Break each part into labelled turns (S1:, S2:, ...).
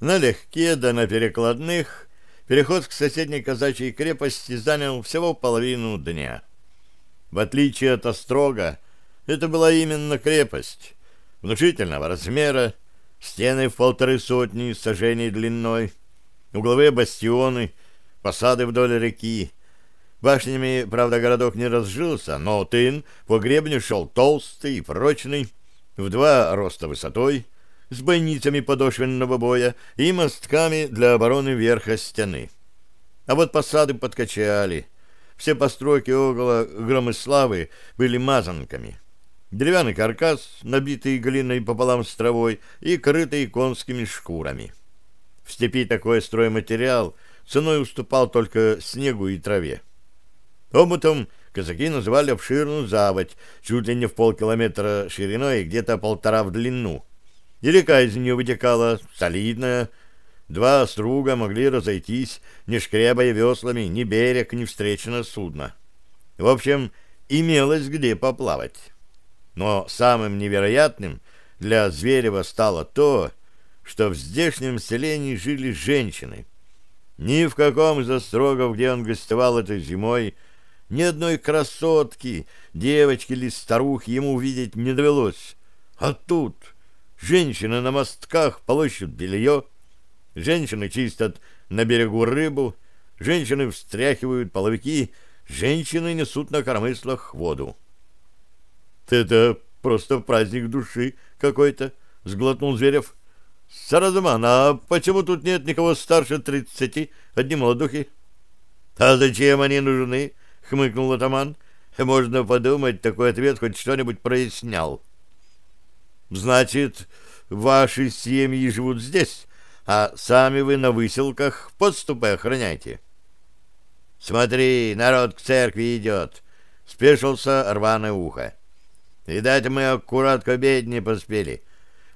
S1: Налегке да на перекладных переход к соседней казачьей крепости занял всего половину дня. В отличие от Острога, это была именно крепость, внушительного размера, стены в полторы сотни сажений длиной, угловые бастионы, посады вдоль реки. Башнями, правда, городок не разжился, но тын по гребню шел толстый и прочный, в два роста высотой, с бойницами подошвенного боя и мостками для обороны верха стены. А вот посады подкачали. Все постройки около Громыславы были мазанками. Деревянный каркас, набитый глиной пополам с травой и крытый конскими шкурами. В степи такой стройматериал ценой уступал только снегу и траве. Омутом казаки называли обширную заводь, чуть ли не в полкилометра шириной и где-то полтора в длину. И река из нее вытекала солидная. Два струга могли разойтись, не шкрябая веслами ни берег, ни встречное судно. В общем, имелось где поплавать. Но самым невероятным для Зверева стало то, что в здешнем селении жили женщины. Ни в каком из острогов, где он гостевал этой зимой, ни одной красотки, девочки или старухи ему увидеть не довелось. А тут женщины на мостках полощут белье, женщины чистят на берегу рыбу, женщины встряхивают половики, женщины несут на коромыслах воду. «Это просто праздник души какой-то», — сглотнул Зверев. «Саразуман, а почему тут нет никого старше тридцати, одни молодухи?» «А зачем они нужны?» — хмыкнул атаман. «Можно подумать, такой ответ хоть что-нибудь прояснял». «Значит, ваши семьи живут здесь, а сами вы на выселках подступы охраняете?» «Смотри, народ к церкви идет», — спешился рваное ухо. «Видать, мы аккурат к обедне поспели.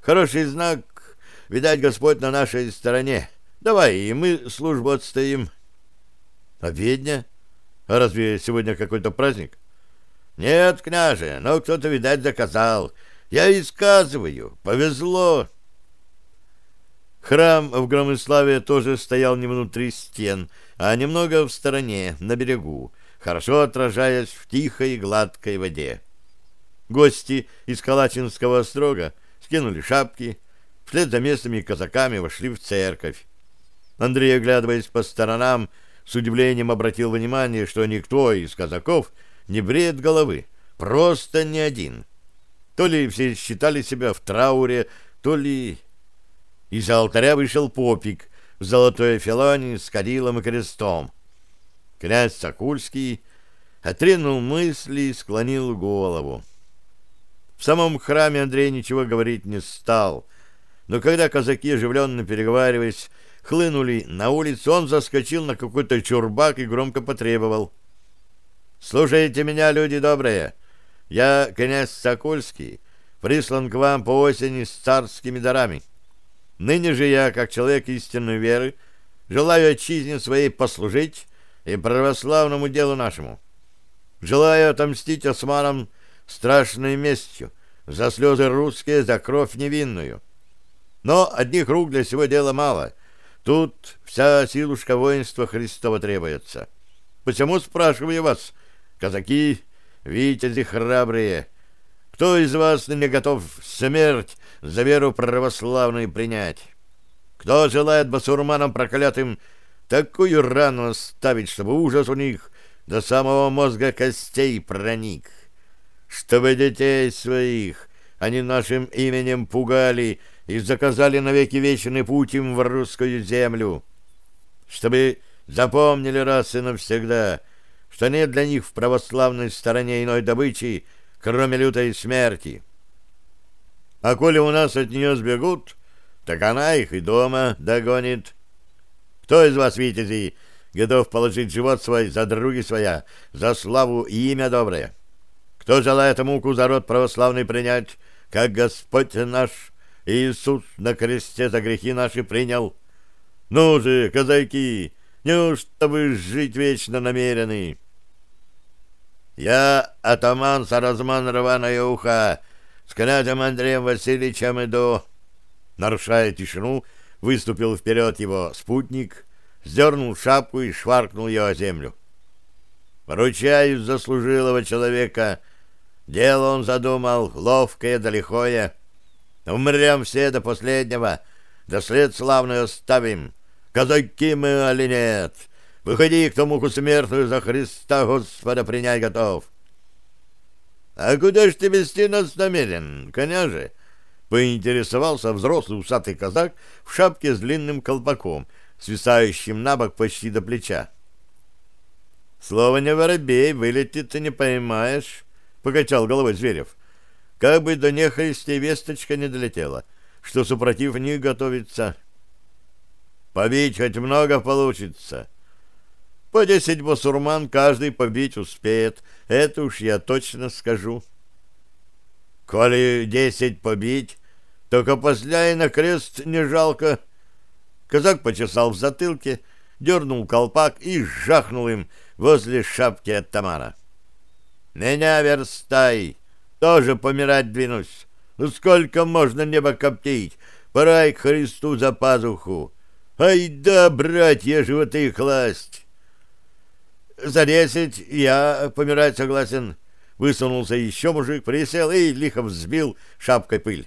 S1: Хороший знак, видать, Господь на нашей стороне. Давай, и мы службу отстоим». «Обедня?» А разве сегодня какой-то праздник? Нет, княже, но кто-то, видать, заказал. Я и сказываю, повезло. Храм в Громыславе тоже стоял не внутри стен, а немного в стороне, на берегу, хорошо отражаясь в тихой гладкой воде. Гости из Калачинского острога скинули шапки, вслед за местными казаками вошли в церковь. Андрей, оглядываясь по сторонам, с удивлением обратил внимание, что никто из казаков не бреет головы, просто ни один. То ли все считали себя в трауре, то ли... Из алтаря вышел попик в золотой филоне с кадилом и крестом. Князь Сокульский отринул мысли и склонил голову. В самом храме Андрей ничего говорить не стал, но когда казаки, оживленно переговариваясь, хлынули на улицу, он заскочил на какой-то чурбак и громко потребовал. «Слушайте меня, люди добрые! Я, князь Сокольский, прислан к вам по осени с царскими дарами. Ныне же я, как человек истинной веры, желаю отчизне своей послужить и православному делу нашему. Желаю отомстить османам страшной местью за слезы русские, за кровь невинную. Но одних рук для всего дела мало — Тут вся силушка воинства Христова требуется. Почему спрашиваю вас, казаки, витязи храбрые, кто из вас не готов смерть за веру православную принять? Кто желает басурманам проклятым такую рану оставить, чтобы ужас у них до самого мозга костей проник? Чтобы детей своих они нашим именем пугали и заказали навеки вечный путь им в русскую землю, чтобы запомнили раз и навсегда, что нет для них в православной стороне иной добычи, кроме лютой смерти. А коли у нас от нее сбегут, так она их и дома догонит. Кто из вас, витязи, готов положить живот свой за други своя, за славу и имя доброе? Кто желает муку за род православный принять, как Господь наш Иисус на кресте за грехи наши принял. Ну же, казаки, неужто вы жить вечно намерены? Я, атаман Саразман Рваное Ухо, с князем Андреем Васильевичем иду. Нарушая тишину, выступил вперед его спутник, сдернул шапку и шваркнул ее о землю. Ручаюсь заслужилого человека. Дело он задумал ловкое да лихое. Умрем все до последнего, да след славный оставим. Казаки мы али нет? Выходи к тому смертную за Христа Господа принять готов. — А куда ж ты вести нас намерен, коняже? — поинтересовался взрослый усатый казак в шапке с длинным колпаком, свисающим на бок почти до плеча. — Слово не воробей, вылетит ты не поймаешь, — покачал головой Зверев. — Как бы до нехристи весточка не долетела, что супротив них готовится. — Побить хоть много получится. — по десять басурман каждый побить успеет, это уж я точно скажу. Коли десять побить, только после и на крест не жалко. Казак почесал в затылке, дернул колпак и жахнул им возле шапки от Тамара. «Меня верстай, тоже помирать двинусь. Ну сколько можно небо коптить? Пора и к Христу за пазуху. Ай да, братья, животы класть!» За десять я помирать согласен. Высунулся еще мужик, присел и лихо взбил шапкой пыль.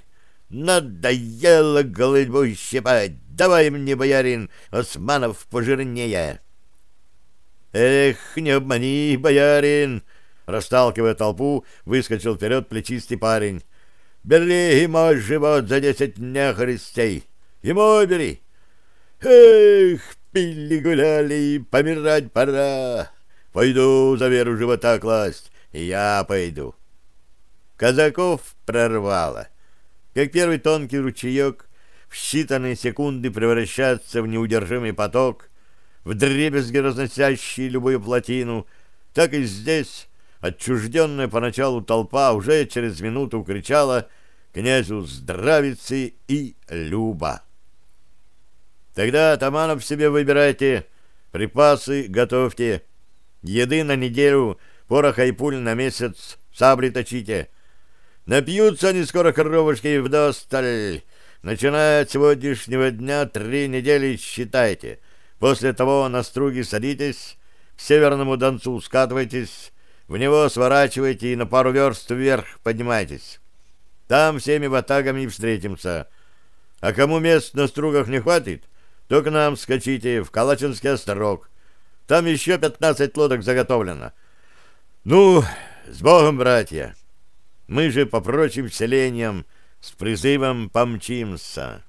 S1: Надоело голыбу щипать. Давай мне, боярин, османов пожирнее. Эх, не обмани, боярин! Расталкивая толпу, выскочил вперед плечистый парень. Бери ему живот за десять нехристей. Ему бери. Эх, пили-гуляли, помирать пора. Пойду за веру живота класть, я пойду. Казаков прорвало. Как первый тонкий ручеек в считанные секунды превращается в неудержимый поток, в дребезги разносящий любую плотину, так и здесь отчужденная поначалу толпа уже через минуту кричала князю здравицы и люба. Тогда атаманов себе выбирайте, припасы готовьте, Еды на неделю, пороха и пуль на месяц, сабли точите. Напьются они скоро коровушки вдосталь. Начиная от сегодняшнего дня три недели считайте. После того на струги садитесь, к северному донцу скатывайтесь, в него сворачивайте и на пару верст вверх поднимайтесь. Там всеми ватагами встретимся. А кому мест на стругах не хватит, то к нам скачите в Калачинский острог. Там еще пятнадцать лодок заготовлено. Ну, с Богом, братья! Мы же по прочим селениям с призывом помчимся».